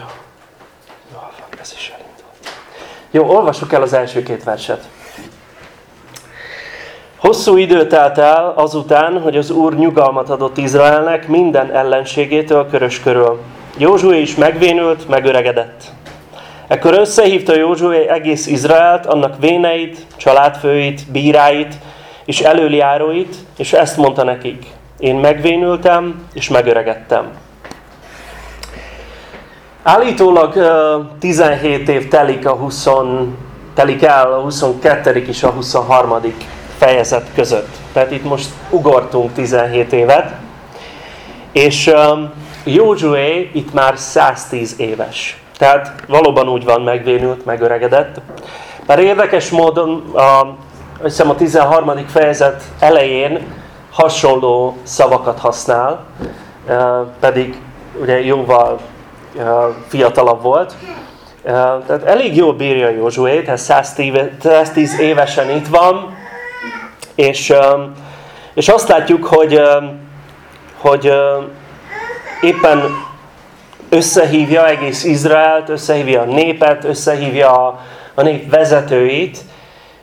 Jó. Jó, ez is elindult. Jó, olvassuk el az első két verset. Hosszú idő telt el azután, hogy az Úr nyugalmat adott Izraelnek minden ellenségétől körös körül. Józsué is megvénült, megöregedett. Ekkor összehívta Józsué egész Izraelt, annak véneit, családfőit, bíráit és előjáróit, és ezt mondta nekik. Én megvénültem és megöregedtem. Állítólag 17 év telik, a 20, telik el a 22. és a 23. fejezet között. Tehát itt most ugortunk 17 évet. És Józsué itt már 110 éves. Tehát valóban úgy van megvénült, megöregedett. Már érdekes módon a, hiszem a 13. fejezet elején hasonló szavakat használ, pedig ugye jóval fiatalabb volt. Tehát elég jól bírja Józsué, tehát 110 évesen itt van, és, és azt látjuk, hogy, hogy éppen összehívja egész Izraelt, összehívja a népet, összehívja a, a nép vezetőit,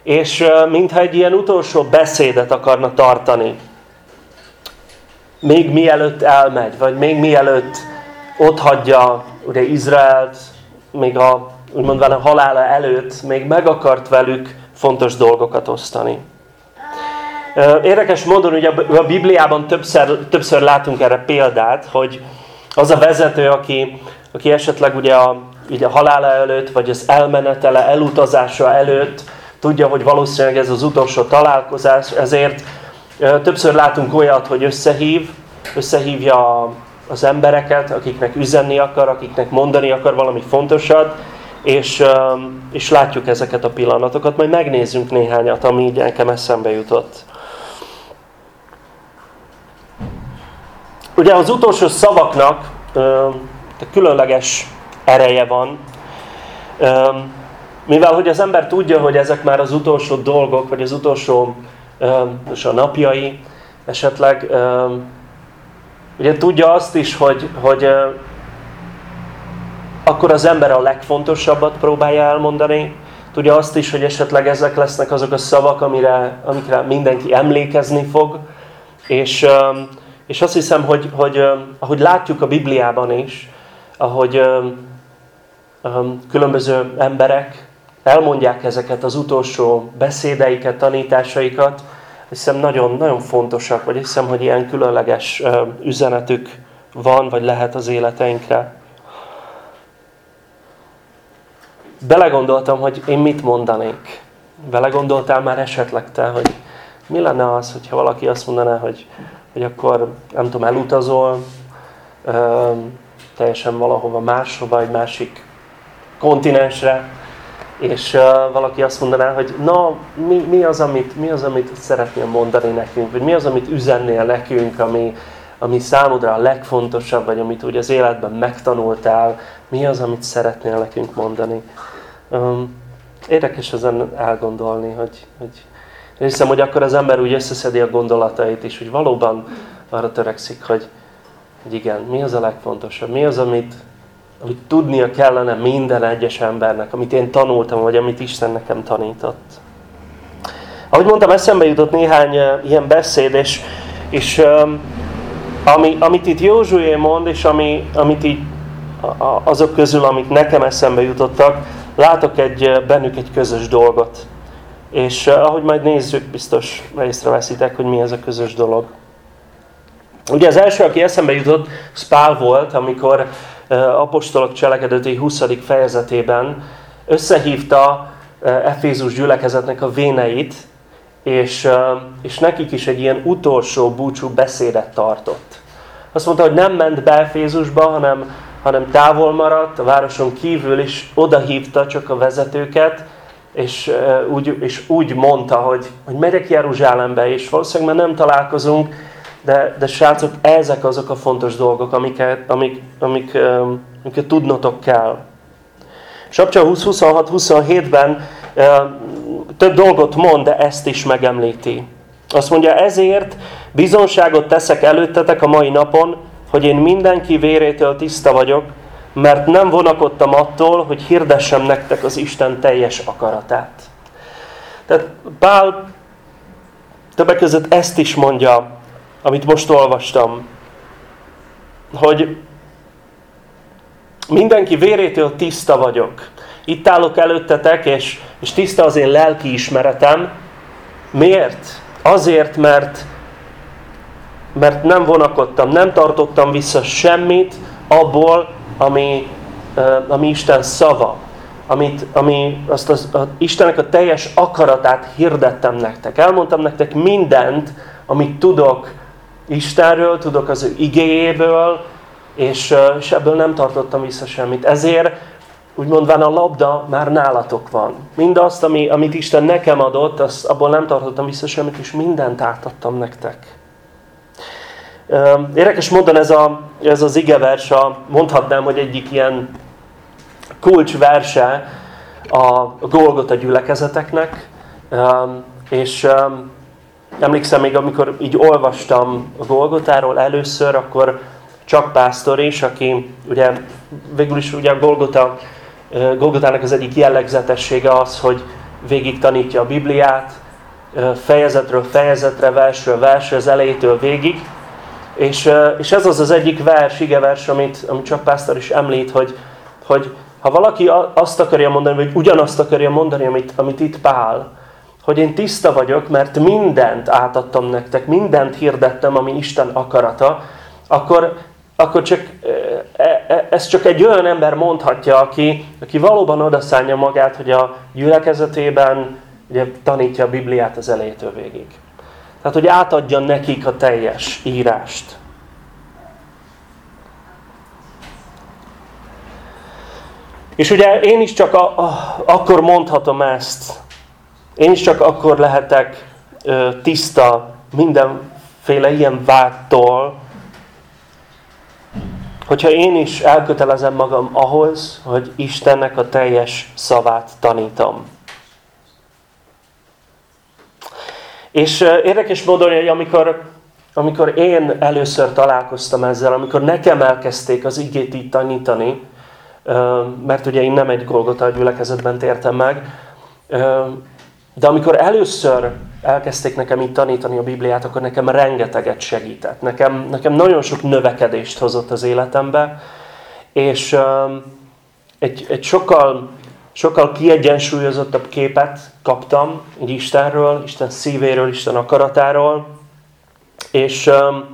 és mintha egy ilyen utolsó beszédet akarna tartani. Még mielőtt elmegy, vagy még mielőtt ott hagyja ugye Izraelt, még a, úgymond a halála előtt, még meg akart velük fontos dolgokat osztani. Érdekes módon, ugye a Bibliában többször, többször látunk erre példát, hogy az a vezető, aki, aki esetleg ugye a, ugye a halála előtt, vagy az elmenetele, elutazása előtt tudja, hogy valószínűleg ez az utolsó találkozás, ezért többször látunk olyat, hogy összehív, összehívja az embereket, akiknek üzenni akar, akiknek mondani akar valami fontosat, és, és látjuk ezeket a pillanatokat. Majd megnézzünk néhányat, ami így nekem eszembe jutott. Ugye az utolsó szavaknak különleges ereje van, mivel hogy az ember tudja, hogy ezek már az utolsó dolgok, vagy az utolsó a napjai, esetleg ugye tudja azt is, hogy, hogy akkor az ember a legfontosabbat próbálja elmondani, tudja azt is, hogy esetleg ezek lesznek azok a szavak, amire, amikre mindenki emlékezni fog, és és azt hiszem, hogy, hogy ahogy látjuk a Bibliában is, ahogy különböző emberek elmondják ezeket az utolsó beszédeiket, tanításaikat, hiszem nagyon, nagyon fontosak, vagy hiszem, hogy ilyen különleges üzenetük van, vagy lehet az életeinkre. Belegondoltam, hogy én mit mondanék. Belegondoltál már esetleg te, hogy mi lenne az, hogyha valaki azt mondaná, hogy hogy akkor nem tudom, elutazol teljesen valahova máshova, egy másik kontinensre, és valaki azt mondaná, hogy na, mi, mi, az, amit, mi az, amit szeretnél mondani nekünk, vagy mi az, amit üzennél nekünk, ami, ami számodra a legfontosabb, vagy amit úgy az életben megtanultál, mi az, amit szeretnél nekünk mondani. Érdekes ezen elgondolni, hogy, hogy én hiszem, hogy akkor az ember úgy összeszedi a gondolatait is, hogy valóban arra törekszik, hogy, hogy igen, mi az a legfontosabb, mi az, amit, amit tudnia kellene minden egyes embernek, amit én tanultam, vagy amit Isten nekem tanított. Ahogy mondtam, eszembe jutott néhány uh, ilyen beszéd, és, és ami, amit itt Józsué mond, és ami, amit így azok közül, amik nekem eszembe jutottak, látok egy, bennük egy közös dolgot. És uh, ahogy majd nézzük, biztos észreveszitek, hogy mi ez a közös dolog. Ugye az első, aki eszembe jutott, az Pál volt, amikor apostolok cselekedeti 20. fejezetében összehívta uh, Efézus gyülekezetnek a véneit, és, uh, és nekik is egy ilyen utolsó búcsú beszédet tartott. Azt mondta, hogy nem ment be Efézusba, hanem, hanem távol maradt, a városon kívül is odahívta csak a vezetőket, és, úgy, és úgy mondta, hogy, hogy megyek Jeruzsálembe, és valószínűleg már nem találkozunk, de, de srácok, ezek azok a fontos dolgok, amiket, amik, amik, amiket tudnotok kell. Sapcsa 20-26-27-ben több dolgot mond, de ezt is megemlíti. Azt mondja, ezért bizonságot teszek előttetek a mai napon, hogy én mindenki vérétől tiszta vagyok, mert nem vonakodtam attól, hogy hirdessem nektek az Isten teljes akaratát. Tehát Pál többek között ezt is mondja, amit most olvastam, hogy mindenki vérétől tiszta vagyok. Itt állok előttetek, és, és tiszta az én lelki ismeretem. Miért? Azért, mert, mert nem vonakodtam, nem tartottam vissza semmit abból, ami, ami Isten szava. Amit, ami azt az, az Istennek a teljes akaratát hirdettem nektek. Elmondtam nektek mindent, amit tudok Istenről, tudok az ő igéjéből, és, és ebből nem tartottam vissza semmit. Ezért úgy mondván a labda már nálatok van. Mindazt, ami, amit Isten nekem adott, azt, abból nem tartottam vissza semmit, és mindent átadtam nektek. Érdekes módon ez, a, ez az igevers, a, mondhatnám, hogy egyik ilyen kulcsverse a Golgota gyülekezeteknek, és emlékszem még, amikor így olvastam a Golgotáról először, akkor csak pásztor is, aki ugye végül is ugye a Golgota, Golgotának az egyik jellegzetessége az, hogy végig tanítja a Bibliát, fejezetről fejezetre, versről versre, az elejétől végig. És, és ez az az egyik vers, igevers, amit, amit csak pásztor is említ, hogy, hogy ha valaki azt akarja mondani, vagy ugyanazt akarja mondani, amit, amit itt Pál, hogy én tiszta vagyok, mert mindent átadtam nektek, mindent hirdettem, ami Isten akarata, akkor, akkor csak, e, e, ez csak egy olyan ember mondhatja, aki, aki valóban odaszánja magát, hogy a gyülekezetében ugye, tanítja a Bibliát az elejétől végig. Tehát, hogy átadja nekik a teljes írást. És ugye én is csak a, a, akkor mondhatom ezt, én is csak akkor lehetek tiszta mindenféle ilyen vágytól, hogyha én is elkötelezem magam ahhoz, hogy Istennek a teljes szavát tanítom. És érdekes módon, hogy amikor, amikor én először találkoztam ezzel, amikor nekem elkezdték az igét így tanítani, mert ugye én nem egy Golgota gyülekezetben tértem meg, de amikor először elkezdték nekem így tanítani a Bibliát, akkor nekem rengeteget segített. Nekem, nekem nagyon sok növekedést hozott az életembe, és um, egy, egy sokkal, sokkal kiegyensúlyozottabb képet kaptam így Istenről, Isten szívéről, Isten akaratáról, és, um,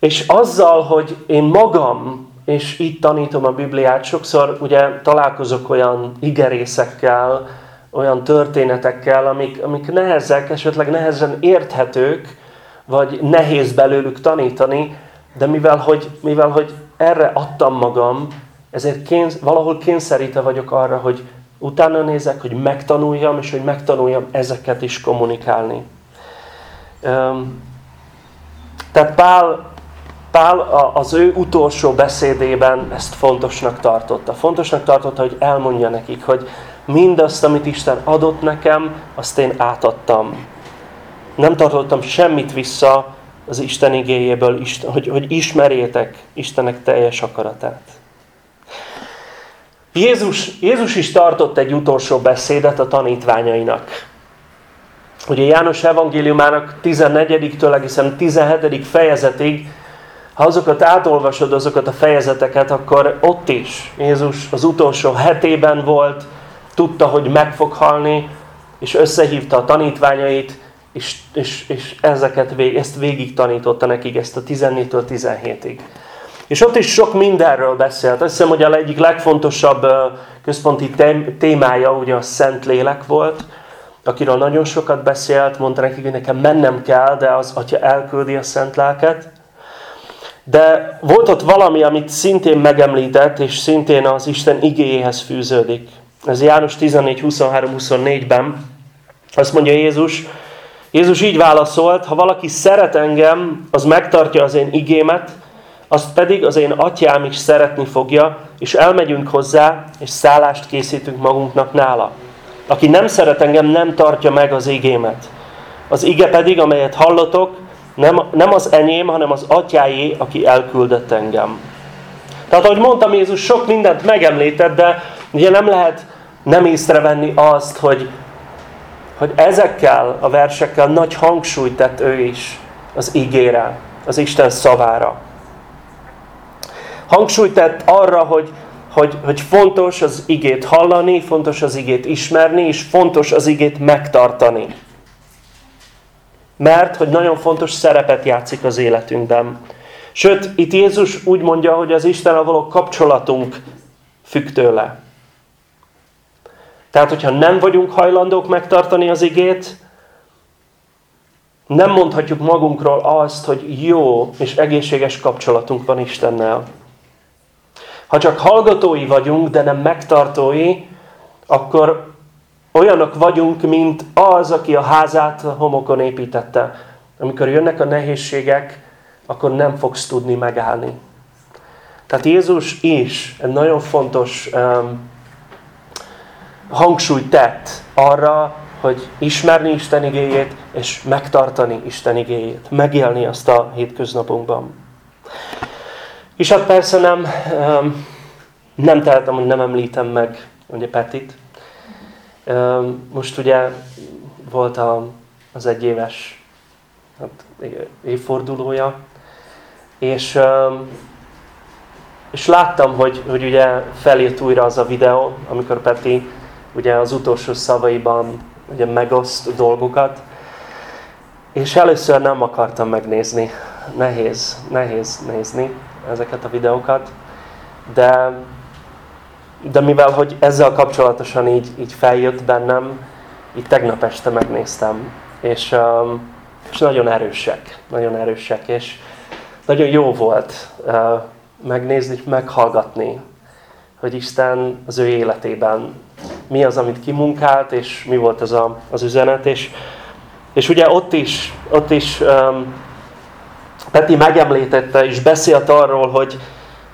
és azzal, hogy én magam és így tanítom a Bibliát. Sokszor ugye találkozok olyan igerészekkel, olyan történetekkel, amik, amik nehezek, esetleg nehezen érthetők, vagy nehéz belőlük tanítani, de mivel hogy, mivel, hogy erre adtam magam, ezért kénz, valahol kényszerítve vagyok arra, hogy utána nézek, hogy megtanuljam, és hogy megtanuljam ezeket is kommunikálni. Tehát Pál Pál az ő utolsó beszédében ezt fontosnak tartotta. Fontosnak tartotta, hogy elmondja nekik, hogy mindazt, amit Isten adott nekem, azt én átadtam. Nem tartottam semmit vissza az Isten igéjéből, hogy, hogy ismerjétek Istenek teljes akaratát. Jézus, Jézus is tartott egy utolsó beszédet a tanítványainak. Ugye János evangéliumának 14-től egészen 17. fejezetig ha azokat átolvasod, azokat a fejezeteket, akkor ott is Jézus az utolsó hetében volt, tudta, hogy meg fog halni, és összehívta a tanítványait, és, és, és ezeket, ezt végig tanította nekik, ezt a 14-től 17-ig. És ott is sok mindenről beszélt. Azt hiszem, hogy a egyik legfontosabb központi témája ugye a Szent Lélek volt, akiről nagyon sokat beszélt, mondta nekik, hogy nekem mennem kell, de az Atya elküldi a Szent Lelket. De volt ott valami, amit szintén megemlített, és szintén az Isten igéjéhez fűződik. Ez János 14, 23, 24-ben. Azt mondja Jézus, Jézus így válaszolt, ha valaki szeret engem, az megtartja az én igémet, azt pedig az én atyám is szeretni fogja, és elmegyünk hozzá, és szállást készítünk magunknak nála. Aki nem szeret engem, nem tartja meg az igémet. Az ige pedig, amelyet hallotok, Nem, nem az enyém, hanem az atyáé, aki elküldött engem. Tehát ahogy mondtam, Jézus sok mindent megemlített, de ugye nem lehet nem észrevenni azt, hogy, hogy ezekkel a versekkel nagy hangsúlyt tett ő is az ígére, az Isten szavára. Hangsúlyt tett arra, hogy, hogy, hogy fontos az igét hallani, fontos az igét ismerni, és fontos az igét megtartani. Mert, hogy nagyon fontos szerepet játszik az életünkben. Sőt, itt Jézus úgy mondja, hogy az Istennel való kapcsolatunk függ tőle. Tehát, hogyha nem vagyunk hajlandók megtartani az igét, nem mondhatjuk magunkról azt, hogy jó és egészséges kapcsolatunk van Istennel. Ha csak hallgatói vagyunk, de nem megtartói, akkor olyanok vagyunk, mint az, aki a házát homokon építette. Amikor jönnek a nehézségek, akkor nem fogsz tudni megállni. Tehát Jézus is egy nagyon fontos um, hangsúlyt tett arra, hogy ismerni Isten igéjét, és megtartani Isten igéjét. Megélni azt a hétköznapunkban. És hát persze nem, um, nem tehetem, hogy nem említem meg ugye Petit. Most ugye volt a, az egyéves hát, évfordulója, és, és láttam, hogy, hogy ugye felírt újra az a videó, amikor Peti ugye az utolsó szavaiban ugye megoszt dolgokat, és először nem akartam megnézni. Nehéz, nehéz nézni ezeket a videókat, de, de mivel hogy ezzel kapcsolatosan így, így feljött bennem, így tegnap este megnéztem, és, és nagyon erősek, nagyon erősek, és, nagyon jó volt uh, megnézni, meghallgatni, hogy Isten az ő életében mi az, amit kimunkált, és mi volt ez a, az üzenet. És, és ugye ott is, ott is um, Peti megemlítette és beszélt arról, hogy,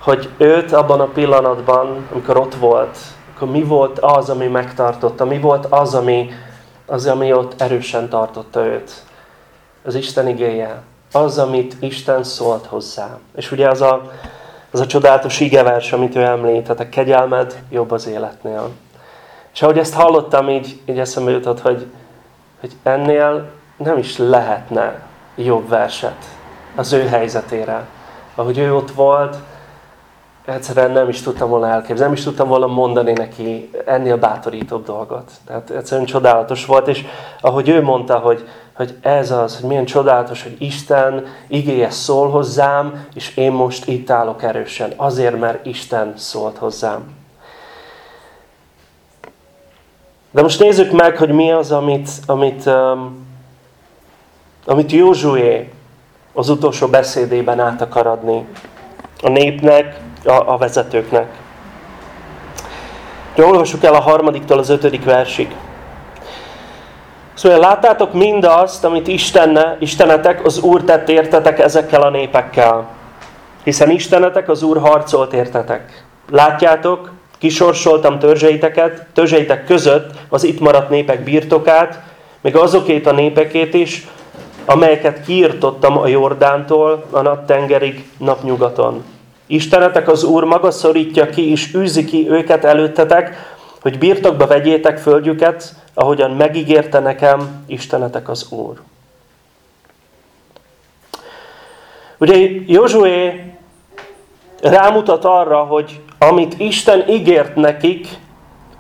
hogy őt abban a pillanatban, amikor ott volt, akkor mi volt az, ami megtartotta, mi volt az, ami, az, ami ott erősen tartotta őt. Az Isten igéje az, amit Isten szólt hozzá. És ugye az a, az a csodálatos igevers, amit ő említ, tehát a kegyelmed jobb az életnél. És ahogy ezt hallottam, így, így eszembe jutott, hogy, hogy ennél nem is lehetne jobb verset az ő helyzetére. Ahogy ő ott volt, egyszerűen nem is tudtam volna elképzelni, nem is tudtam volna mondani neki ennél bátorítóbb dolgot. Tehát egyszerűen csodálatos volt, és ahogy ő mondta, hogy, hogy ez az, hogy milyen csodálatos, hogy Isten igéje szól hozzám, és én most itt állok erősen, azért, mert Isten szólt hozzám. De most nézzük meg, hogy mi az, amit, amit, um, amit Józsué az utolsó beszédében át akar adni a népnek, a, a vezetőknek. De olvassuk el a harmadiktól az ötödik versig. Szóval láttátok mindazt, amit Istenne, Istenetek, az Úr tett értetek ezekkel a népekkel. Hiszen Istenetek, az Úr harcolt értetek. Látjátok, kisorsoltam törzseiteket, törzseitek között az itt maradt népek birtokát, még azokét a népekét is, amelyeket kiirtottam a Jordántól a naptengerig napnyugaton. Istenetek az Úr maga szorítja ki és űzi ki őket előttetek, hogy birtokba vegyétek földjüket, ahogyan megígérte nekem Istenetek az Úr. Ugye Józsué rámutat arra, hogy amit Isten ígért nekik,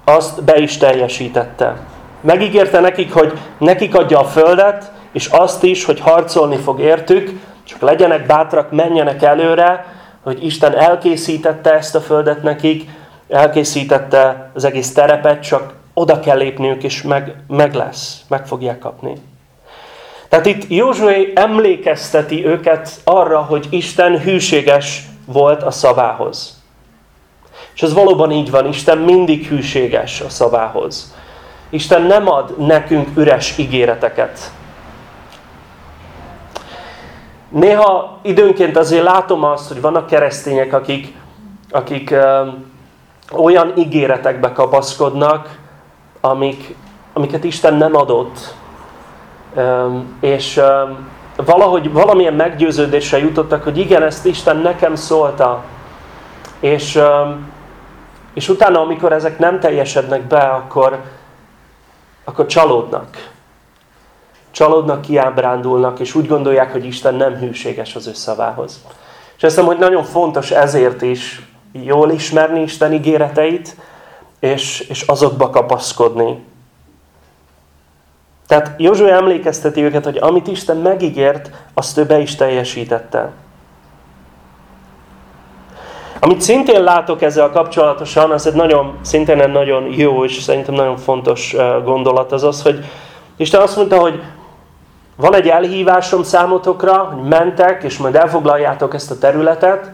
azt be is teljesítette. Megígérte nekik, hogy nekik adja a földet, és azt is, hogy harcolni fog értük, csak legyenek bátrak, menjenek előre, hogy Isten elkészítette ezt a földet nekik, elkészítette az egész terepet, csak oda kell lépniük, és meg, meg lesz, meg fogják kapni. Tehát itt Józsué emlékezteti őket arra, hogy Isten hűséges volt a szavához. És ez valóban így van, Isten mindig hűséges a szavához. Isten nem ad nekünk üres ígéreteket. Néha időnként azért látom azt, hogy vannak keresztények, akik, akik ö, olyan ígéretekbe kapaszkodnak, amik, amiket Isten nem adott. Ö, és, ö, valahogy valamilyen meggyőződéssel jutottak, hogy igen, ezt Isten nekem szólta. És, és utána, amikor ezek nem teljesednek be, akkor, akkor csalódnak. Csalódnak, kiábrándulnak, és úgy gondolják, hogy Isten nem hűséges az ő szavához. És azt hiszem, hogy nagyon fontos ezért is jól ismerni Isten ígéreteit, és, és azokba kapaszkodni. Tehát Józsué emlékezteti őket, hogy amit Isten megígért, azt ő be is teljesítette. Amit szintén látok ezzel kapcsolatosan, az egy nagyon, szintén egy nagyon jó és szerintem nagyon fontos gondolat, az az, hogy Isten azt mondta, hogy van egy elhívásom számotokra, hogy mentek, és majd elfoglaljátok ezt a területet,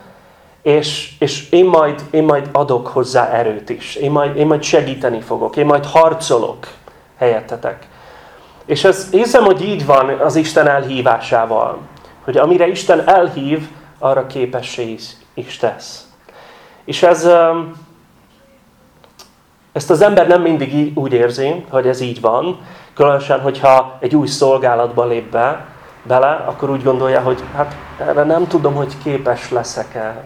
és, és én, majd, én majd adok hozzá erőt is. Én majd, én majd segíteni fogok. Én majd harcolok helyettetek. És ez, hiszem, hogy így van az Isten elhívásával. Hogy amire Isten elhív, arra képessé is, is tesz. És ez, ezt az ember nem mindig úgy érzi, hogy ez így van. Különösen, hogyha egy új szolgálatba lép be, bele, akkor úgy gondolja, hogy hát erre nem tudom, hogy képes leszek-e.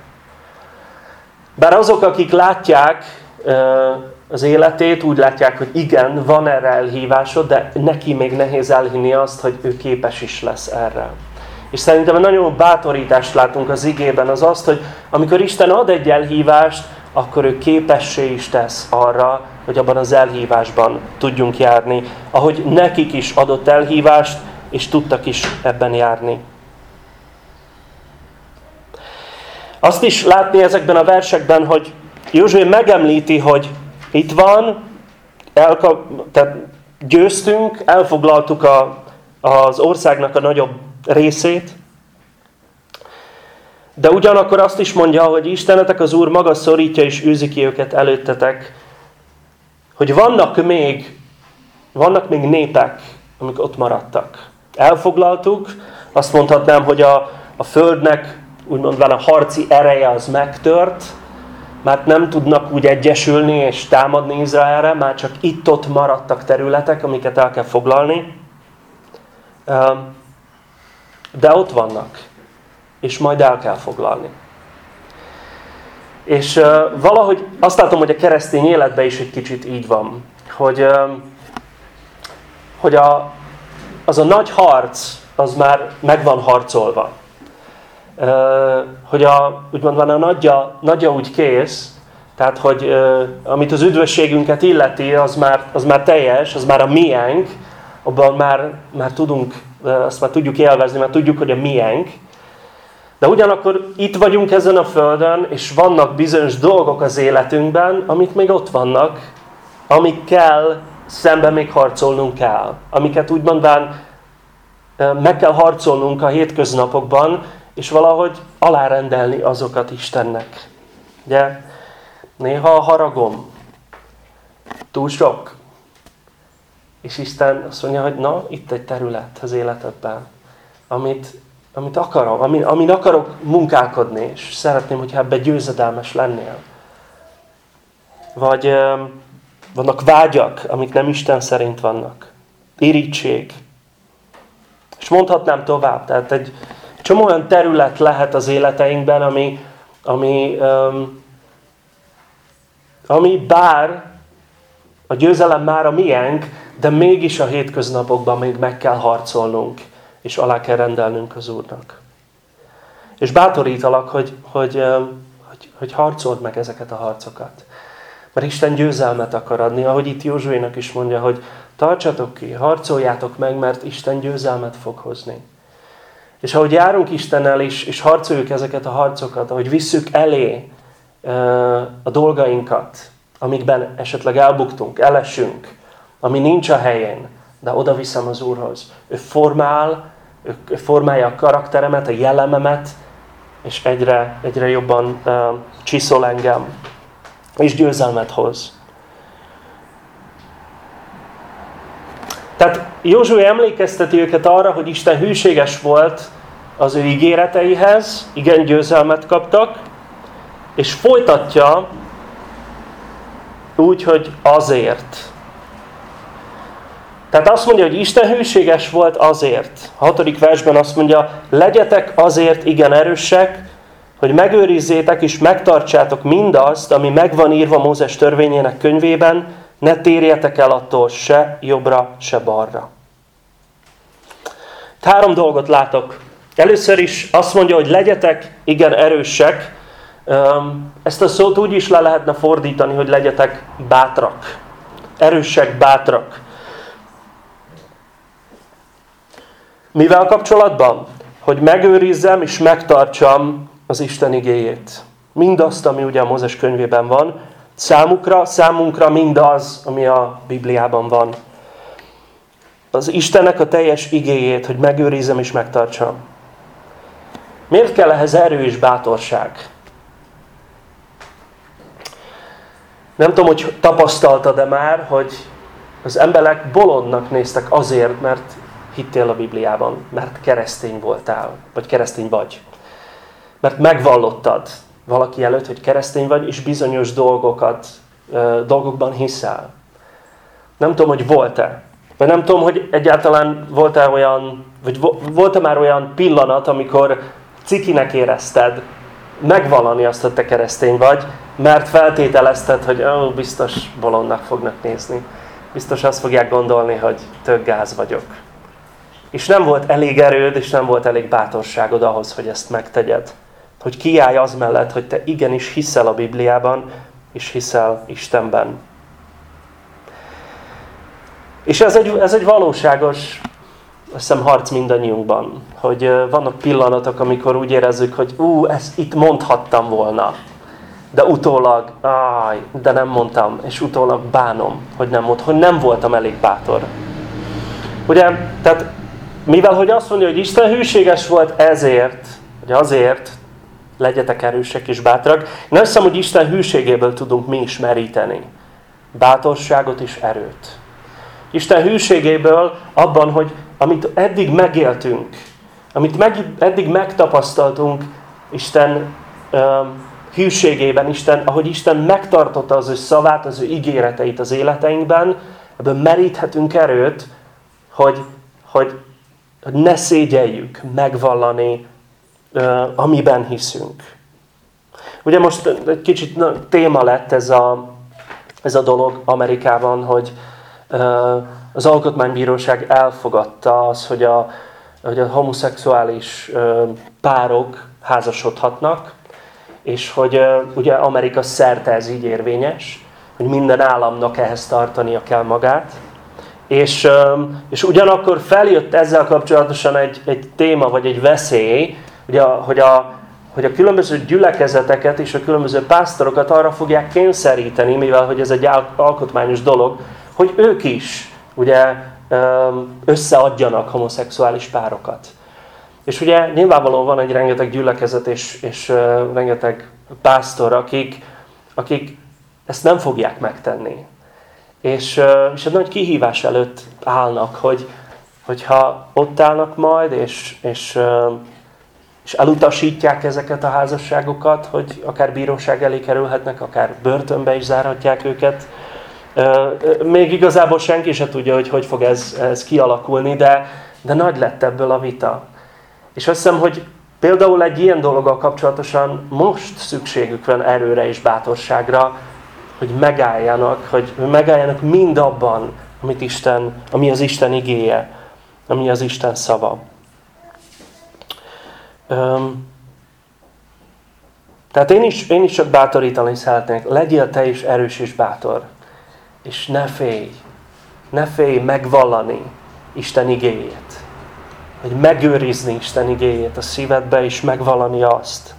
Bár azok, akik látják az életét, úgy látják, hogy igen, van erre elhívásod, de neki még nehéz elhinni azt, hogy ő képes is lesz erre. És szerintem nagyon bátorítást látunk az igében, az azt, hogy amikor Isten ad egy elhívást, akkor ő képessé is tesz arra, hogy abban az elhívásban tudjunk járni. Ahogy nekik is adott elhívást, és tudtak is ebben járni. Azt is látni ezekben a versekben, hogy Józsué megemlíti, hogy itt van, elkap, tehát győztünk, elfoglaltuk a, az országnak a nagyobb részét, de ugyanakkor azt is mondja, hogy Istenetek az Úr maga szorítja és űzi ki őket előttetek, hogy vannak még, vannak még népek, amik ott maradtak. Elfoglaltuk, azt mondhatnám, hogy a, a Földnek úgymond a harci ereje az megtört, már nem tudnak úgy egyesülni és támadni Izraelre, már csak itt-ott maradtak területek, amiket el kell foglalni. De ott vannak, és majd el kell foglalni. És valahogy azt látom, hogy a keresztény életben is egy kicsit így van, hogy, hogy a, az a nagy harc, az már meg van harcolva hogy a, úgymond van a nagyja, nagyja úgy kész, tehát, hogy amit az üdvösségünket illeti, az már, az már teljes, az már a miénk, abban már, már tudunk, azt már tudjuk élvezni, már tudjuk, hogy a miénk. De ugyanakkor itt vagyunk ezen a földön, és vannak bizonyos dolgok az életünkben, amik még ott vannak, amikkel szemben még harcolnunk kell. Amiket úgy mondván meg kell harcolnunk a hétköznapokban, és valahogy alárendelni azokat Istennek. Ugye? Néha a haragom túl sok. És Isten azt mondja, hogy na, itt egy terület az életedben, amit, amit akarom, amin, amin akarok munkálkodni, és szeretném, hogyha ebbe győzedelmes lennél. Vagy vannak vágyak, amik nem Isten szerint vannak. Irítség. És mondhatnám tovább. Tehát egy, Csomó olyan terület lehet az életeinkben, ami, ami, um, ami bár a győzelem már a miénk, de mégis a hétköznapokban még meg kell harcolnunk, és alá kell rendelnünk az Úrnak. És bátorítalak, hogy, hogy, hogy, hogy harcold meg ezeket a harcokat. Mert Isten győzelmet akar adni, ahogy itt Józsuénak is mondja, hogy tartsatok ki, harcoljátok meg, mert Isten győzelmet fog hozni. És ahogy járunk Istennel is, és harcoljuk ezeket a harcokat, ahogy visszük elé a dolgainkat, amikben esetleg elbuktunk, elesünk, ami nincs a helyén, de oda viszem az Úrhoz. Ő formál, formálja a karakteremet, a jellememet, és egyre, egyre jobban uh, csiszol engem, és győzelmet hoz. Tehát Józsué emlékezteti őket arra, hogy Isten hűséges volt az ő ígéreteihez, igen győzelmet kaptak, és folytatja úgy, hogy azért. Tehát azt mondja, hogy Isten hűséges volt azért. A hatodik versben azt mondja, legyetek azért igen erősek, hogy megőrizzétek és megtartsátok mindazt, ami megvan írva Mózes törvényének könyvében, ne térjetek el attól se jobbra, se balra. Három dolgot látok. Először is azt mondja, hogy legyetek igen erősek. Ezt a szót úgy is le lehetne fordítani, hogy legyetek bátrak. Erősek, bátrak. Mivel kapcsolatban? Hogy megőrizzem és megtartsam az Isten igéjét. Mindazt, ami ugye a Mózes könyvében van, számukra, számunkra mindaz, ami a Bibliában van. Az Istennek a teljes igéjét, hogy megőrizzem és megtartsam. Miért kell ehhez erő és bátorság? Nem tudom, hogy tapasztaltad-e már, hogy az emberek bolondnak néztek azért, mert hittél a Bibliában, mert keresztény voltál, vagy keresztény vagy. Mert megvallottad valaki előtt, hogy keresztény vagy, és bizonyos dolgokat, dolgokban hiszel. Nem tudom, hogy volt-e. Vagy nem tudom, hogy egyáltalán volt-e olyan, vagy volt-e már olyan pillanat, amikor cikinek érezted megvallani azt, hogy te keresztény vagy, mert feltételezted, hogy ó, biztos bolondnak fognak nézni. Biztos azt fogják gondolni, hogy tök gáz vagyok. És nem volt elég erőd, és nem volt elég bátorságod ahhoz, hogy ezt megtegyed. Hogy kiállj az mellett, hogy te igenis hiszel a Bibliában, és hiszel Istenben. És ez egy, ez egy valóságos azt hiszem harc mindannyiunkban, hogy vannak pillanatok, amikor úgy érezzük, hogy ú, ezt itt mondhattam volna. De utólag, áj, de nem mondtam, és utólag bánom, hogy nem mond, hogy nem voltam elég bátor. Ugye, tehát mivel hogy azt mondja, hogy Isten hűséges volt ezért, hogy azért legyetek erősek és bátrak, én azt hiszem, hogy Isten hűségéből tudunk mi is meríteni. Bátorságot és erőt. Isten hűségéből abban, hogy amit eddig megéltünk, amit meg, eddig megtapasztaltunk Isten um, hűségében, Isten, ahogy Isten megtartotta az ő szavát, az ő ígéreteit az életeinkben, ebből meríthetünk erőt, hogy, hogy hogy ne szégyeljük megvallani, amiben hiszünk. Ugye most egy kicsit téma lett ez a, ez a dolog Amerikában, hogy az Alkotmánybíróság elfogadta az, hogy a, hogy a homoszexuális párok házasodhatnak, és hogy ugye Amerika szerte ez így érvényes, hogy minden államnak ehhez tartania kell magát, és, és ugyanakkor feljött ezzel kapcsolatosan egy, egy téma, vagy egy veszély, hogy a, hogy, a, hogy a különböző gyülekezeteket és a különböző pásztorokat arra fogják kényszeríteni, mivel hogy ez egy alkotmányos dolog, hogy ők is ugye összeadjanak homoszexuális párokat. És ugye nyilvánvalóan van egy rengeteg gyülekezet és, és rengeteg pásztor, akik, akik ezt nem fogják megtenni. És, és egy nagy kihívás előtt állnak, hogy, hogyha ott állnak majd, és, és, és elutasítják ezeket a házasságokat, hogy akár bíróság elé kerülhetnek, akár börtönbe is zárhatják őket. Még igazából senki se tudja, hogy hogy fog ez, ez kialakulni, de, de nagy lett ebből a vita. És azt hiszem, hogy például egy ilyen dologgal kapcsolatosan most szükségük van erőre és bátorságra, hogy megálljanak, hogy megálljanak mind abban, amit Isten, ami az Isten igéje, ami az Isten szava. Öm, tehát én is, én is csak bátorítani szeretnék. Legyél te is erős és bátor. És ne félj. Ne félj megvallani Isten igéjét. Hogy megőrizni Isten igéjét a szívedbe, és megvallani azt.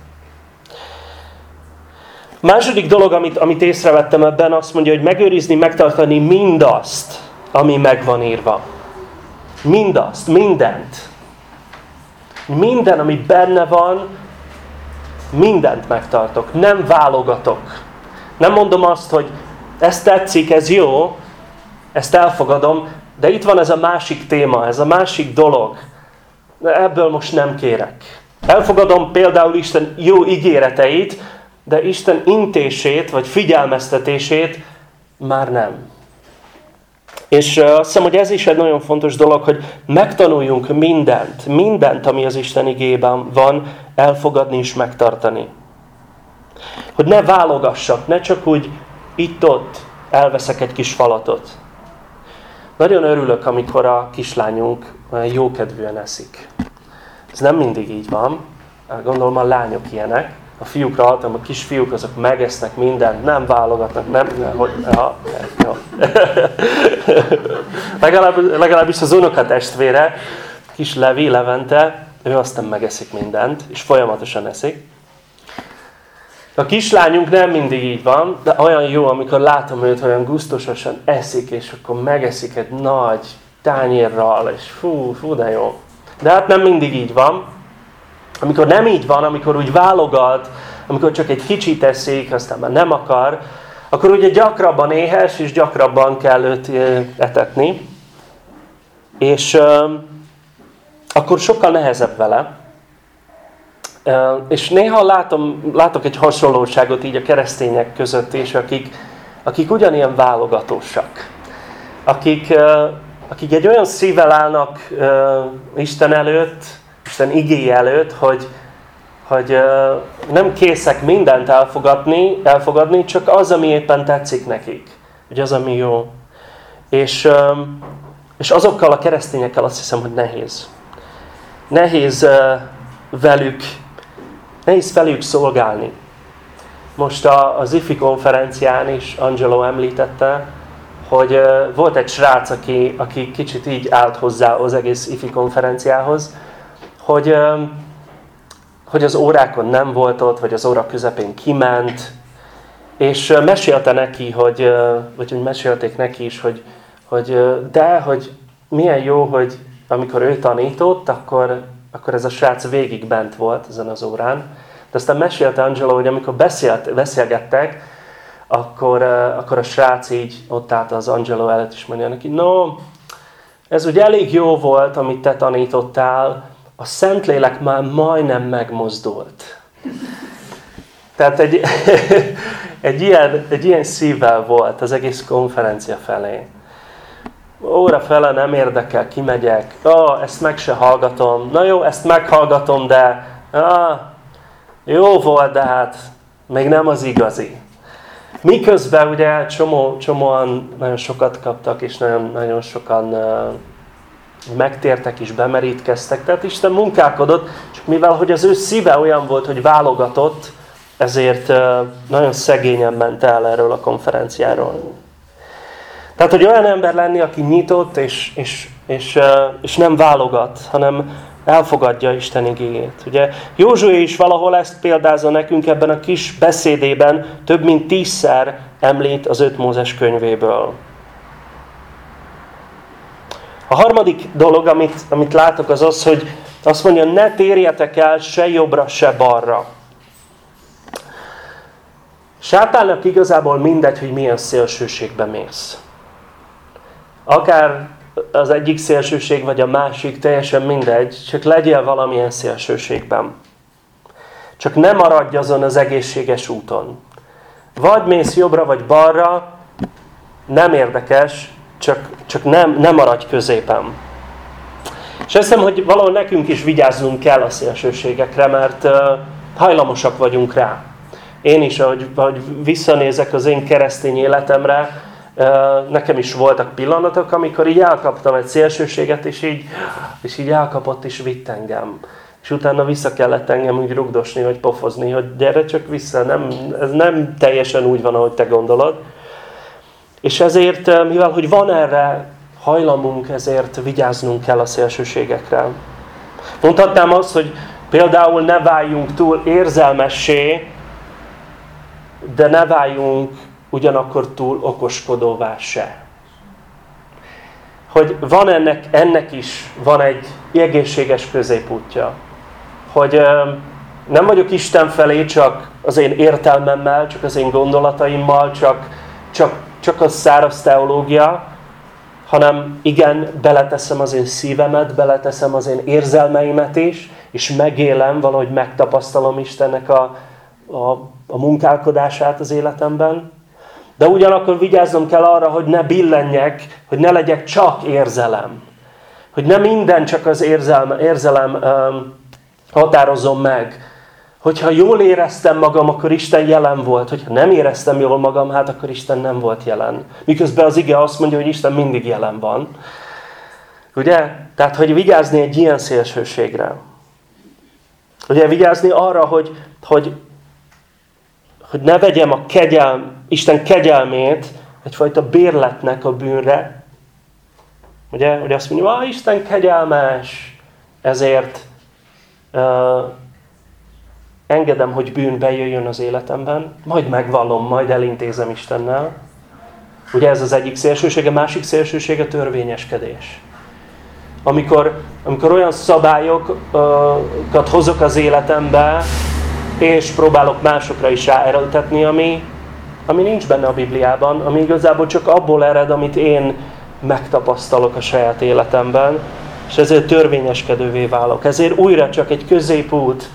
Második dolog, amit, amit észrevettem ebben, azt mondja, hogy megőrizni, megtartani mindazt, ami megvan írva. Mindazt, mindent. Minden, ami benne van, mindent megtartok. Nem válogatok. Nem mondom azt, hogy ez tetszik, ez jó, ezt elfogadom, de itt van ez a másik téma, ez a másik dolog. Ebből most nem kérek. Elfogadom például Isten jó ígéreteit, de Isten intését, vagy figyelmeztetését már nem. És azt hiszem, hogy ez is egy nagyon fontos dolog, hogy megtanuljunk mindent, mindent, ami az Isten igében van, elfogadni és megtartani. Hogy ne válogassak, ne csak úgy itt-ott elveszek egy kis falatot. Nagyon örülök, amikor a kislányunk jókedvűen eszik. Ez nem mindig így van. Gondolom a lányok ilyenek. A fiúkra hatom, a kisfiúk azok megesznek mindent, nem válogatnak, nem hogy, ja, ja. Legalább, legalábbis az unokatestvére, kis Levi, Levente, ő aztán megeszik mindent, és folyamatosan eszik. A kislányunk nem mindig így van, de olyan jó, amikor látom őt, olyan gusztusosan eszik, és akkor megeszik egy nagy tányérral, és fú, fú, de jó. De hát nem mindig így van. Amikor nem így van, amikor úgy válogat, amikor csak egy kicsit eszik, aztán már nem akar, akkor ugye gyakrabban éhes, és gyakrabban kell őt etetni. És akkor sokkal nehezebb vele. És néha látom, látok egy hasonlóságot így a keresztények között is, akik, akik ugyanilyen válogatósak. Akik, akik egy olyan szívvel állnak Isten előtt, Isten igéje előtt, hogy, hogy nem készek mindent elfogadni, elfogadni, csak az, ami éppen tetszik nekik. Hogy az, ami jó. És, és azokkal a keresztényekkel azt hiszem, hogy nehéz. Nehéz velük Nehéz felük szolgálni. Most az IFI konferencián is Angelo említette, hogy volt egy srác, aki, aki kicsit így állt hozzá az egész IFI konferenciához, hogy, hogy az órákon nem volt ott, vagy az óra közepén kiment, és mesélte neki, hogy, vagy hogy mesélték neki is, hogy, hogy de, hogy milyen jó, hogy amikor ő tanított, akkor akkor ez a srác végig bent volt ezen az órán. De aztán mesélte Angelo, hogy amikor beszélt, beszélgettek, akkor, akkor a srác így ott állt az Angelo előtt, is mondja neki, no, ez ugye elég jó volt, amit te tanítottál, a Szentlélek már majdnem megmozdult. Tehát egy, egy, ilyen, egy ilyen szívvel volt az egész konferencia felé óra fele nem érdekel, kimegyek, ó, ezt meg se hallgatom, na jó, ezt meghallgatom, de ah, jó volt, de hát még nem az igazi. Miközben ugye csomó, csomóan nagyon sokat kaptak, és nagyon, nagyon sokan megtértek és bemerítkeztek. Tehát Isten munkálkodott, csak mivel hogy az ő szíve olyan volt, hogy válogatott, ezért nagyon szegényen ment el erről a konferenciáról. Tehát, hogy olyan ember lenni, aki nyitott, és, és, és, és nem válogat, hanem elfogadja Isten igényét. Ugye Józsué is valahol ezt példázza nekünk ebben a kis beszédében, több mint tízszer említ az öt Mózes könyvéből. A harmadik dolog, amit, amit látok, az az, hogy azt mondja, ne térjetek el se jobbra, se balra. Sátánnak igazából mindegy, hogy milyen szélsőségbe mész. Akár az egyik szélsőség, vagy a másik, teljesen mindegy, csak legyél valamilyen szélsőségben. Csak nem maradj azon az egészséges úton. Vagy mész jobbra, vagy balra, nem érdekes, csak, csak nem, nem maradj középen. És azt hiszem, hogy valahol nekünk is vigyáznunk kell a szélsőségekre, mert hajlamosak vagyunk rá. Én is, ahogy, ahogy visszanézek az én keresztény életemre, nekem is voltak pillanatok, amikor így elkaptam egy szélsőséget, és így, és így elkapott, és vitt engem. És utána vissza kellett engem úgy rugdosni, vagy pofozni, hogy gyere csak vissza, nem, ez nem teljesen úgy van, ahogy te gondolod. És ezért, mivel hogy van erre hajlamunk, ezért vigyáznunk kell a szélsőségekre. Mondhatnám azt, hogy például ne váljunk túl érzelmessé, de ne váljunk ugyanakkor túl okoskodóvá se. Hogy van ennek, ennek is van egy egészséges középútja. Hogy nem vagyok Isten felé csak az én értelmemmel, csak az én gondolataimmal, csak, csak, csak a száraz teológia, hanem igen, beleteszem az én szívemet, beleteszem az én érzelmeimet is, és megélem, valahogy megtapasztalom Istennek a, a, a munkálkodását az életemben De ugyanakkor vigyáznom kell arra, hogy ne billenjek, hogy ne legyek csak érzelem. Hogy ne minden csak az érzelem, érzelem um, határozom meg. Hogyha jól éreztem magam, akkor Isten jelen volt. Hogyha nem éreztem jól magam, hát akkor Isten nem volt jelen. Miközben az ige azt mondja, hogy Isten mindig jelen van. Ugye? Tehát, hogy vigyázni egy ilyen szélsőségre. Ugye vigyázni arra, hogy, hogy, hogy ne vegyem a kegyelm, Isten kegyelmét egyfajta bérletnek a bűnre. Ugye, hogy azt mondja, ah, Isten kegyelmes, ezért uh, engedem, hogy bűn bejöjjön az életemben, majd megvallom, majd elintézem Istennel. Ugye ez az egyik szélsősége, másik szélsősége törvényeskedés amikor, amikor olyan szabályokat hozok az életembe, és próbálok másokra is ráerőltetni, ami, ami nincs benne a Bibliában, ami igazából csak abból ered, amit én megtapasztalok a saját életemben, és ezért törvényeskedővé válok. Ezért újra csak egy középút,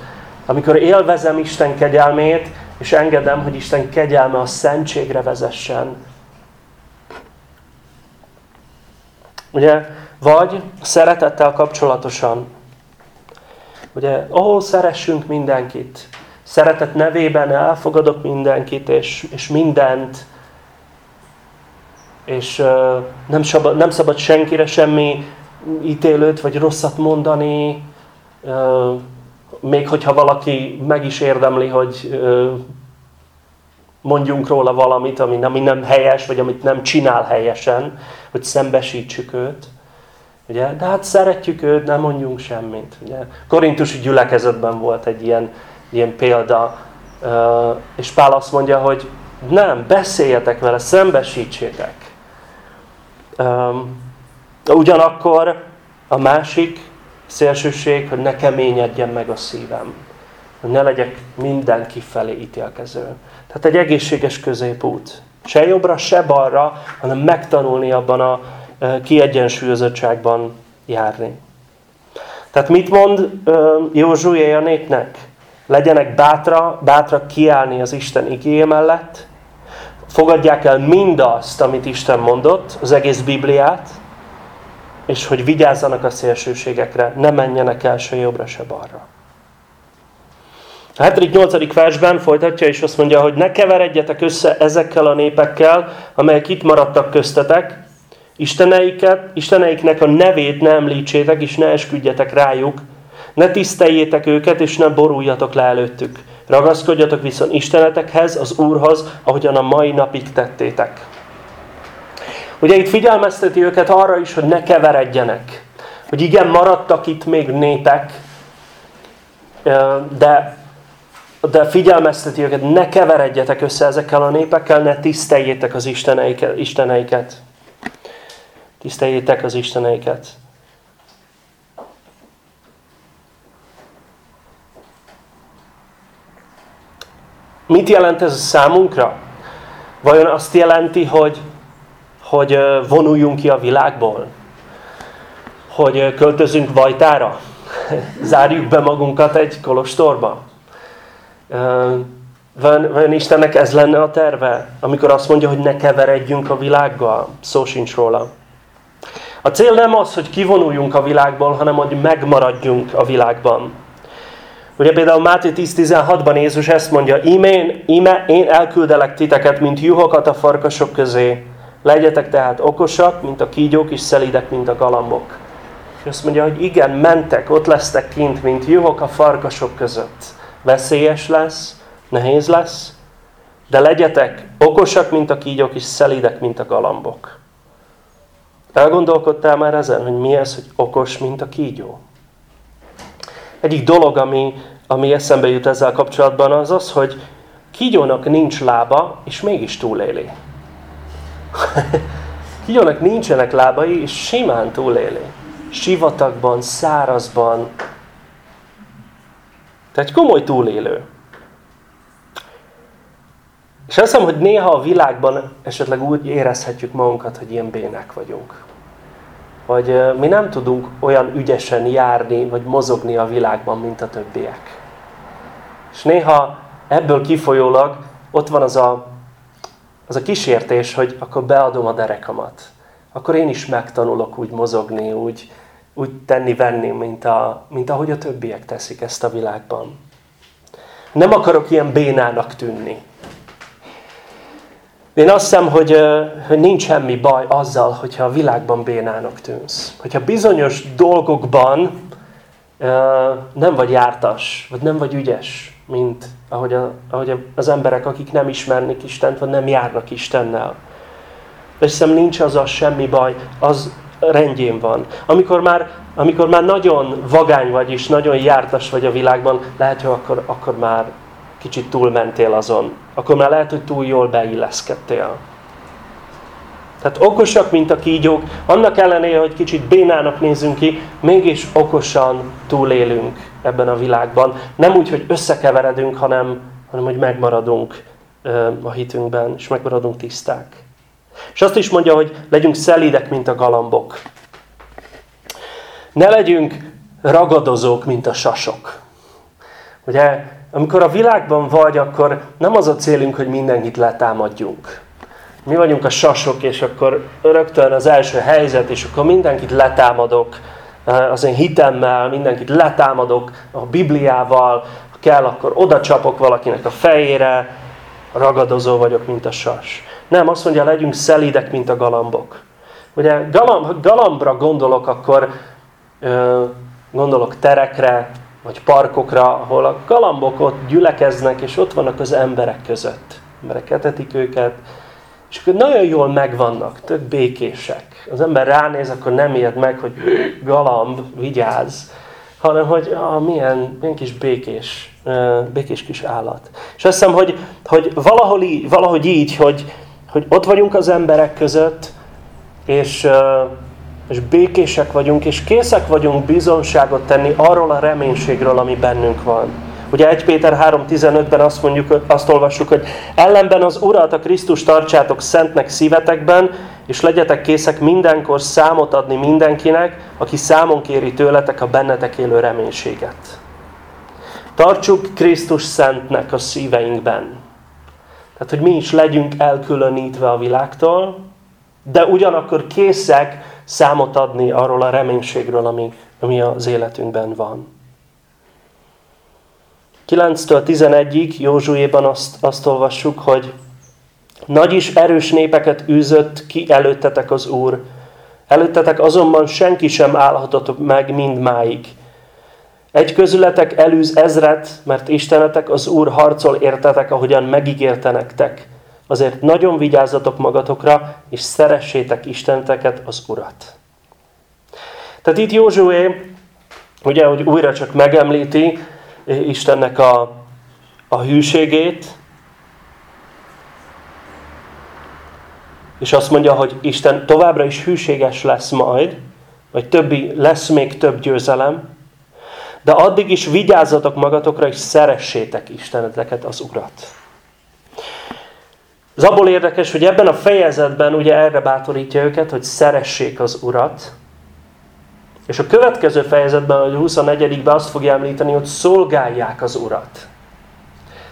amikor élvezem Isten kegyelmét, és engedem, hogy Isten kegyelme a szentségre vezessen. Ugye, vagy szeretettel kapcsolatosan. Ugye, ahol szeressünk mindenkit, szeretet nevében elfogadok mindenkit, és, és mindent, és uh, nem, szabad, nem szabad senkire semmi ítélőt vagy rosszat mondani, uh, még hogyha valaki meg is érdemli, hogy mondjunk róla valamit, ami, ami nem helyes, vagy amit nem csinál helyesen, hogy szembesítsük őt. Ugye? De hát szeretjük őt, nem mondjunk semmit. Ugye? Korintusi gyülekezetben volt egy ilyen, ilyen példa, és Pál azt mondja, hogy nem, beszéljetek vele, szembesítsétek. Ugyanakkor a másik szélsőség, hogy ne keményedjen meg a szívem. Hogy ne legyek mindenki felé ítélkező. Tehát egy egészséges középút. Se jobbra, se balra, hanem megtanulni abban a kiegyensúlyozottságban járni. Tehát mit mond Józsué a népnek? Legyenek bátra, bátra kiállni az Isten igéje mellett, fogadják el mindazt, amit Isten mondott, az egész Bibliát, és hogy vigyázzanak a szélsőségekre, ne menjenek el se jobbra, se balra. A 7.-8. versben folytatja, és azt mondja, hogy ne keveredjetek össze ezekkel a népekkel, amelyek itt maradtak köztetek, Isteneiket, Isteneiknek a nevét ne említsétek, és ne esküdjetek rájuk, ne tiszteljétek őket, és ne boruljatok le előttük. Ragaszkodjatok viszont Istenetekhez, az Úrhoz, ahogyan a mai napig tettétek. Ugye itt figyelmezteti őket arra is, hogy ne keveredjenek. Hogy igen, maradtak itt még népek, de, de figyelmezteti őket, ne keveredjetek össze ezekkel a népekkel, ne tiszteljétek az isteneiket. isteneiket. Tiszteljétek az isteneiket. Mit jelent ez a számunkra? Vajon azt jelenti, hogy, hogy vonuljunk ki a világból? Hogy költözünk Vajtára? Zárjuk be magunkat egy kolostorba? Vajon, Istennek ez lenne a terve? Amikor azt mondja, hogy ne keveredjünk a világgal? Szó sincs róla. A cél nem az, hogy kivonuljunk a világból, hanem hogy megmaradjunk a világban. Ugye például Máté 10.16-ban Jézus ezt mondja, íme, íme én elküldelek titeket, mint juhokat a farkasok közé. Legyetek tehát okosak, mint a kígyók, és szelidek, mint a galambok. És azt mondja, hogy igen, mentek, ott lesztek kint, mint juhok a farkasok között. Veszélyes lesz, nehéz lesz, de legyetek okosak, mint a kígyók, és szelidek, mint a galambok. Elgondolkodtál már ezen, hogy mi ez, hogy okos, mint a kígyó? Egyik dolog, ami, ami eszembe jut ezzel kapcsolatban, az az, hogy kígyónak nincs lába, és mégis túléli. kígyónak nincsenek lábai, és simán túléli. Sivatagban, szárazban. Tehát komoly túlélő. És azt hiszem, hogy néha a világban esetleg úgy érezhetjük magunkat, hogy ilyen bének vagyunk. Vagy mi nem tudunk olyan ügyesen járni, vagy mozogni a világban, mint a többiek. És néha ebből kifolyólag ott van az a az a kísértés, hogy akkor beadom a derekamat. Akkor én is megtanulok úgy mozogni, úgy, úgy tenni-venni, mint, a, mint ahogy a többiek teszik ezt a világban. Nem akarok ilyen bénának tűnni. Én azt hiszem, hogy, hogy nincs semmi baj azzal, hogyha a világban bénának tűnsz. Hogyha bizonyos dolgokban nem vagy jártas, vagy nem vagy ügyes, mint ahogy, a, ahogy az emberek, akik nem ismernek Istent, vagy nem járnak Istennel. De hiszem nincs azzal semmi baj, az rendjén van. Amikor már, amikor már nagyon vagány vagy, és nagyon jártas vagy a világban, lehet, hogy akkor, akkor már kicsit túlmentél azon. Akkor már lehet, hogy túl jól beilleszkedtél. Tehát okosak, mint a kígyók, annak ellenére, hogy kicsit bénának nézünk ki, mégis okosan túlélünk ebben a világban. Nem úgy, hogy összekeveredünk, hanem, hanem hogy megmaradunk a hitünkben, és megmaradunk tiszták. És azt is mondja, hogy legyünk szelídek, mint a galambok. Ne legyünk ragadozók, mint a sasok. Ugye, amikor a világban vagy, akkor nem az a célunk, hogy mindenkit letámadjunk. Mi vagyunk a sasok, és akkor rögtön az első helyzet, és akkor mindenkit letámadok az én hitemmel, mindenkit letámadok a Bibliával, ha kell, akkor oda csapok valakinek a fejére, ragadozó vagyok, mint a sas. Nem, azt mondja, legyünk szelídek, mint a galambok. Ugye galamb, galambra gondolok, akkor ö, gondolok terekre, vagy parkokra, ahol a galambok ott gyülekeznek, és ott vannak az emberek között. Emberek etetik őket, és akkor nagyon jól megvannak, tök békések. Az ember ránéz, akkor nem ijed meg, hogy galamb, vigyázz, hanem hogy ah, milyen, milyen kis békés, békés kis állat. És azt hiszem, hogy, hogy valahol így, valahogy így, hogy, hogy ott vagyunk az emberek között, és, és békések vagyunk, és készek vagyunk bizonságot tenni arról a reménységről, ami bennünk van. Ugye 1 Péter 3.15-ben azt mondjuk, azt olvassuk, hogy ellenben az Urat, a Krisztus tartsátok szentnek szívetekben, és legyetek készek mindenkor számot adni mindenkinek, aki számon kéri tőletek a bennetek élő reménységet. Tartsuk Krisztus szentnek a szíveinkben. Tehát, hogy mi is legyünk elkülönítve a világtól, de ugyanakkor készek számot adni arról a reménységről, ami, ami az életünkben van. 9-től 11-ig Józsuéban azt, azt olvassuk, hogy nagy is erős népeket űzött ki előttetek az Úr. Előttetek azonban senki sem állhatott meg mindmáig. Egy közületek elűz ezret, mert Istenetek az Úr harcol értetek, ahogyan megígérte nektek. Azért nagyon vigyázzatok magatokra, és szeressétek Isteneteket, az Urat. Tehát itt Józsué, ugye, hogy újra csak megemlíti, Istennek a, a hűségét, és azt mondja, hogy Isten továbbra is hűséges lesz majd, vagy többi, lesz még több győzelem, de addig is vigyázzatok magatokra, és szeressétek Isteneteket, az Urat. Az abból érdekes, hogy ebben a fejezetben ugye erre bátorítja őket, hogy szeressék az Urat, és a következő fejezetben, a 24-ben azt fogja említeni, hogy szolgálják az Urat.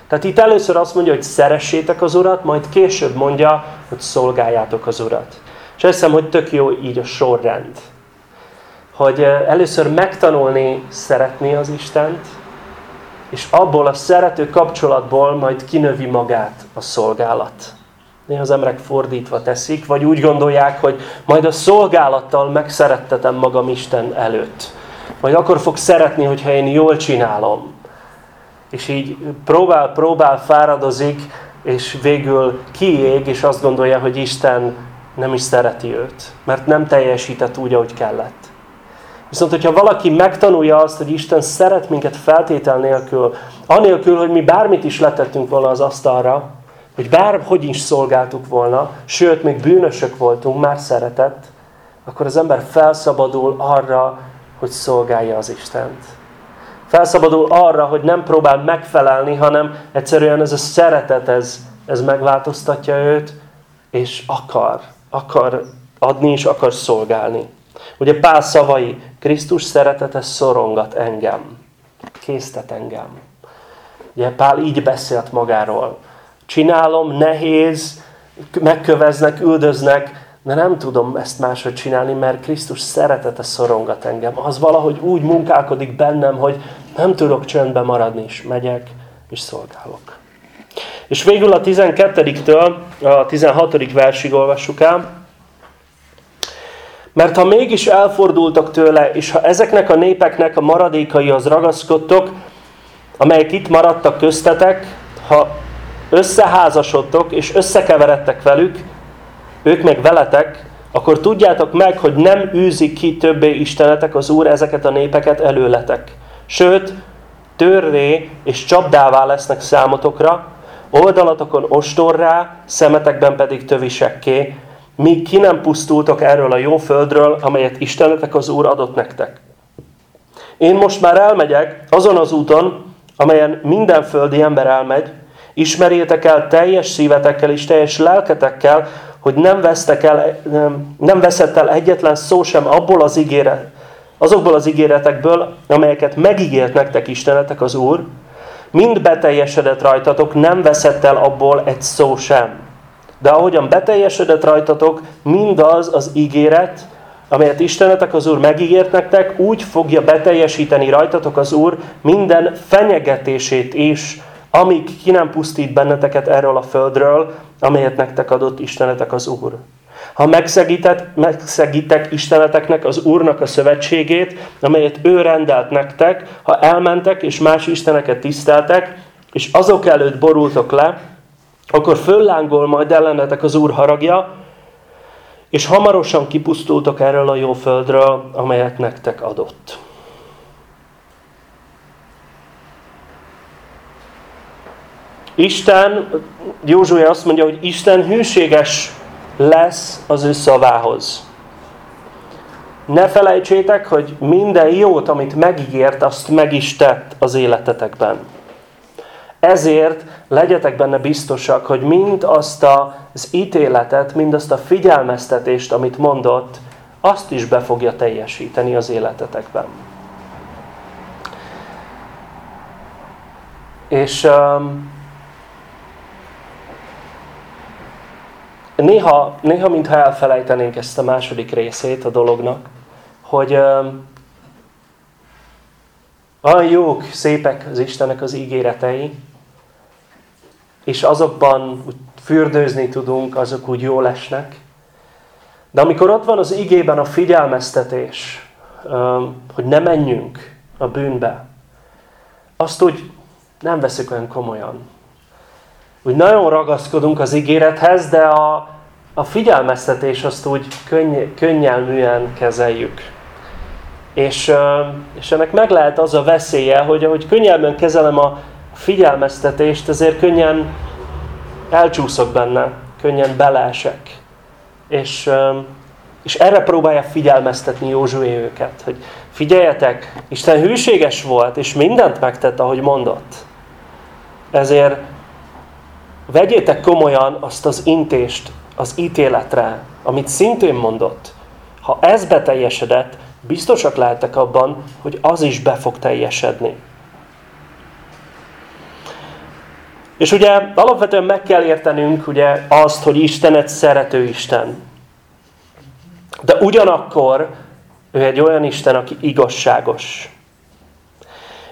Tehát itt először azt mondja, hogy szeressétek az Urat, majd később mondja, hogy szolgáljátok az Urat. És azt hiszem, hogy tök jó így a sorrend. Hogy először megtanulni szeretni az Istent, és abból a szerető kapcsolatból majd kinövi magát a szolgálat. Néha az emberek fordítva teszik, vagy úgy gondolják, hogy majd a szolgálattal megszerettetem magam Isten előtt. Majd akkor fog szeretni, hogyha én jól csinálom. És így próbál, próbál, fáradozik, és végül kiég, és azt gondolja, hogy Isten nem is szereti őt. Mert nem teljesített úgy, ahogy kellett. Viszont, hogyha valaki megtanulja azt, hogy Isten szeret minket feltétel nélkül, anélkül, hogy mi bármit is letettünk volna az asztalra, hogy bárhogy is szolgáltuk volna, sőt, még bűnösök voltunk, már szeretett, akkor az ember felszabadul arra, hogy szolgálja az Istent. Felszabadul arra, hogy nem próbál megfelelni, hanem egyszerűen ez a szeretet, ez, ez megváltoztatja őt, és akar, akar adni, és akar szolgálni. Ugye Pál szavai, Krisztus szeretete szorongat engem, késztet engem. Ugye Pál így beszélt magáról. Csinálom nehéz, megköveznek, üldöznek, de nem tudom ezt máshogy csinálni, mert Krisztus szeretete szorongat engem. Az valahogy úgy munkálkodik bennem, hogy nem tudok csöndbe maradni, és megyek, és szolgálok. És végül a 12-től a 16. versig olvassuk el. Mert ha mégis elfordultak tőle, és ha ezeknek a népeknek a maradékaihoz ragaszkodtok, amelyek itt maradtak köztetek, ha összeházasodtok és összekeveredtek velük, ők meg veletek, akkor tudjátok meg, hogy nem űzik ki többé Istenetek az Úr ezeket a népeket előletek. Sőt, törré és csapdává lesznek számotokra, oldalatokon ostorrá, szemetekben pedig tövisekké, míg ki nem pusztultok erről a jó földről, amelyet Istenetek az Úr adott nektek. Én most már elmegyek azon az úton, amelyen minden földi ember elmegy, ismerjétek el teljes szívetekkel és teljes lelketekkel, hogy nem, vesztek el, nem, veszett el egyetlen szó sem abból az ígéret, azokból az ígéretekből, amelyeket megígért nektek Istenetek az Úr, mind beteljesedett rajtatok, nem veszett el abból egy szó sem. De ahogyan beteljesedett rajtatok, mindaz az ígéret, amelyet Istenetek az Úr megígért nektek, úgy fogja beteljesíteni rajtatok az Úr minden fenyegetését is, amíg ki nem pusztít benneteket erről a földről, amelyet nektek adott Istenetek az Úr. Ha megszegítek Isteneteknek, az Úrnak a szövetségét, amelyet ő rendelt nektek, ha elmentek és más isteneket tiszteltek, és azok előtt borultok le, akkor föllángol majd ellenetek az Úr haragja, és hamarosan kipusztultok erről a jó földről, amelyet nektek adott. Isten, Józsué azt mondja, hogy Isten hűséges lesz az ő szavához. Ne felejtsétek, hogy minden jót, amit megígért, azt meg is tett az életetekben. Ezért legyetek benne biztosak, hogy mind azt az ítéletet, mind azt a figyelmeztetést, amit mondott, azt is be fogja teljesíteni az életetekben. És um, néha, néha mintha elfelejtenénk ezt a második részét a dolognak, hogy um, olyan jók, szépek az Istenek az ígéretei, és azokban úgy fürdőzni tudunk, azok úgy jól esnek. De amikor ott van az igében a figyelmeztetés, hogy ne menjünk a bűnbe, azt úgy nem veszük olyan komolyan. Úgy nagyon ragaszkodunk az ígérethez, de a, a figyelmeztetés azt úgy könny, könnyelműen kezeljük. És, és ennek meg lehet az a veszélye, hogy ahogy könnyelműen kezelem a figyelmeztetést, ezért könnyen elcsúszok benne, könnyen beleesek. És, és erre próbálja figyelmeztetni Józsué őket, hogy figyeljetek, Isten hűséges volt, és mindent megtett, ahogy mondott. Ezért vegyétek komolyan azt az intést az ítéletre, amit szintén mondott. Ha ez beteljesedett, biztosak lehetek abban, hogy az is be fog teljesedni. És ugye alapvetően meg kell értenünk ugye azt, hogy Isten egy szerető Isten. De ugyanakkor ő egy olyan Isten, aki igazságos.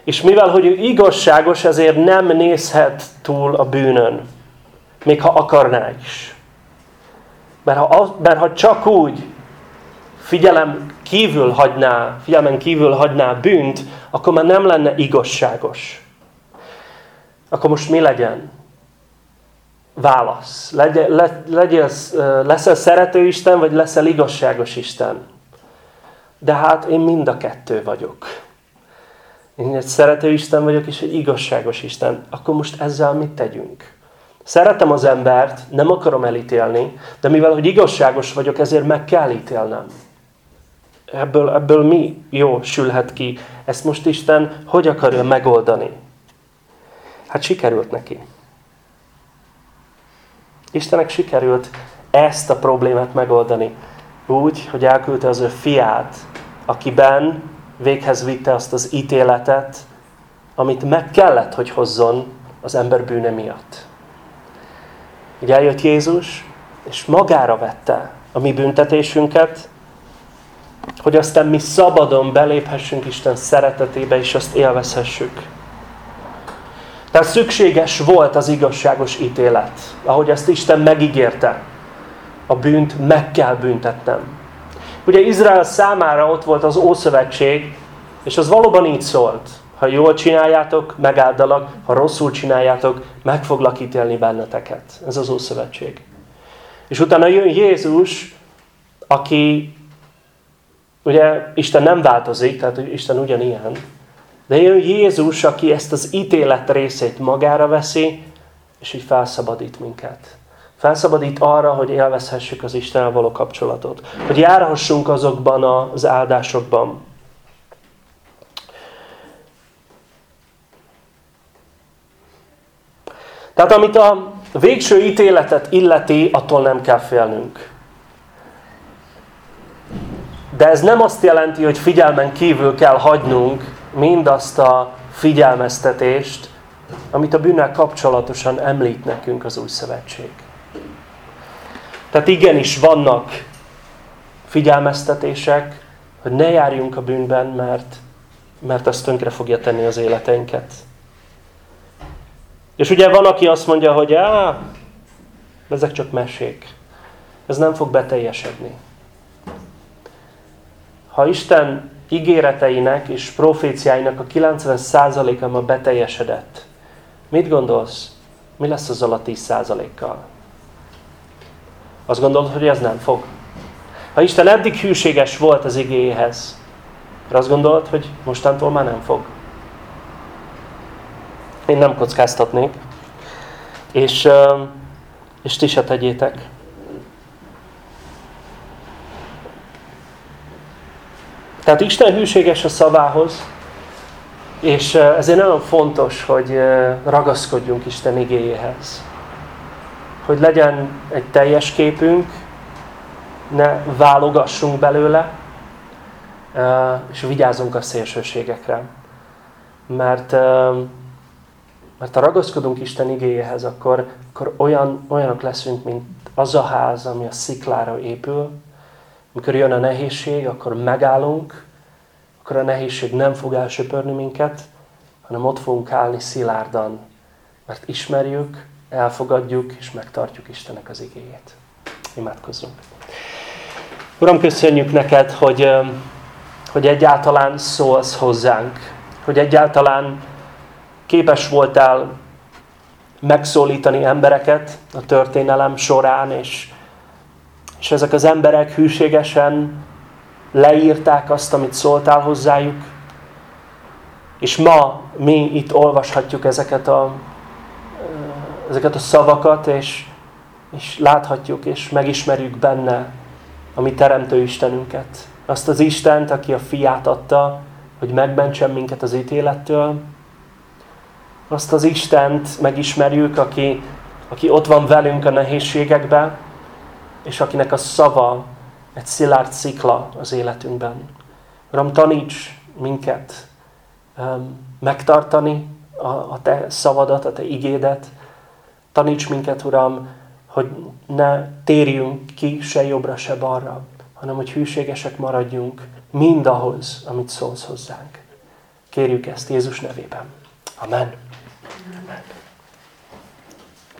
És mivel, hogy ő igazságos, ezért nem nézhet túl a bűnön. Még ha akarná is. Mert ha, mert ha csak úgy figyelem kívül hagyná, figyelmen kívül hagyná bűnt, akkor már nem lenne igazságos. Akkor most mi legyen? Válasz. Legyél, le, legyél, leszel szerető Isten, vagy leszel igazságos Isten? De hát én mind a kettő vagyok. Én egy szerető Isten vagyok, és egy igazságos Isten. Akkor most ezzel mit tegyünk? Szeretem az embert, nem akarom elítélni, de mivel, hogy igazságos vagyok, ezért meg kell ítélnem. Ebből, ebből mi jó sülhet ki? Ezt most Isten hogy akarja megoldani? Hát sikerült neki. Istenek sikerült ezt a problémát megoldani. Úgy, hogy elküldte az ő fiát, akiben véghez vitte azt az ítéletet, amit meg kellett, hogy hozzon az ember bűne miatt. Ugye eljött Jézus, és magára vette a mi büntetésünket, hogy aztán mi szabadon beléphessünk Isten szeretetébe, és azt élvezhessük. Tehát szükséges volt az igazságos ítélet, ahogy ezt Isten megígérte. A bűnt meg kell büntetnem. Ugye Izrael számára ott volt az Ószövetség, és az valóban így szólt. Ha jól csináljátok, megáldalak, ha rosszul csináljátok, meg foglak ítélni benneteket. Ez az Ószövetség. És utána jön Jézus, aki, ugye Isten nem változik, tehát Isten ugyanilyen, de jön Jézus, aki ezt az ítélet részét magára veszi, és így felszabadít minket. Felszabadít arra, hogy élvezhessük az Istennel való kapcsolatot. Hogy járhassunk azokban az áldásokban. Tehát amit a végső ítéletet illeti, attól nem kell félnünk. De ez nem azt jelenti, hogy figyelmen kívül kell hagynunk mindazt a figyelmeztetést, amit a bűnnel kapcsolatosan említ nekünk az új szövetség. Tehát igenis vannak figyelmeztetések, hogy ne járjunk a bűnben, mert, mert az tönkre fogja tenni az életeinket. És ugye van, aki azt mondja, hogy á, ezek csak mesék. Ez nem fog beteljesedni. Ha Isten ígéreteinek és proféciáinak a 90%-a ma beteljesedett, mit gondolsz? Mi lesz azzal a 10%-kal? Azt gondolod, hogy ez nem fog? Ha Isten eddig hűséges volt az igéhez, akkor azt gondolod, hogy mostantól már nem fog? Én nem kockáztatnék. És, és ti se tegyétek. Tehát Isten hűséges a szavához, és ezért nagyon fontos, hogy ragaszkodjunk Isten igéjéhez. Hogy legyen egy teljes képünk, ne válogassunk belőle, és vigyázzunk a szélsőségekre. Mert, mert ha ragaszkodunk Isten igéjéhez, akkor, akkor olyan, olyanok leszünk, mint az a ház, ami a sziklára épül, amikor jön a nehézség, akkor megállunk, akkor a nehézség nem fog elsöpörni minket, hanem ott fogunk állni szilárdan, mert ismerjük, elfogadjuk és megtartjuk Istennek az igéjét. Imádkozzunk. Uram, köszönjük neked, hogy, hogy egyáltalán szólsz hozzánk, hogy egyáltalán képes voltál megszólítani embereket a történelem során, és és ezek az emberek hűségesen leírták azt, amit szóltál hozzájuk. És ma mi itt olvashatjuk ezeket a, ezeket a szavakat, és, és láthatjuk, és megismerjük benne a mi Teremtő Istenünket. Azt az Istent, aki a fiát adta, hogy megmentsen minket az ítélettől. Azt az Istent megismerjük, aki, aki ott van velünk a nehézségekben, és akinek a szava egy szilárd szikla az életünkben. Uram, taníts minket um, megtartani a, a Te szavadat, a Te igédet. Taníts minket, Uram, hogy ne térjünk ki se jobbra, se balra, hanem hogy hűségesek maradjunk mindahhoz, amit szólsz hozzánk. Kérjük ezt Jézus nevében. Amen.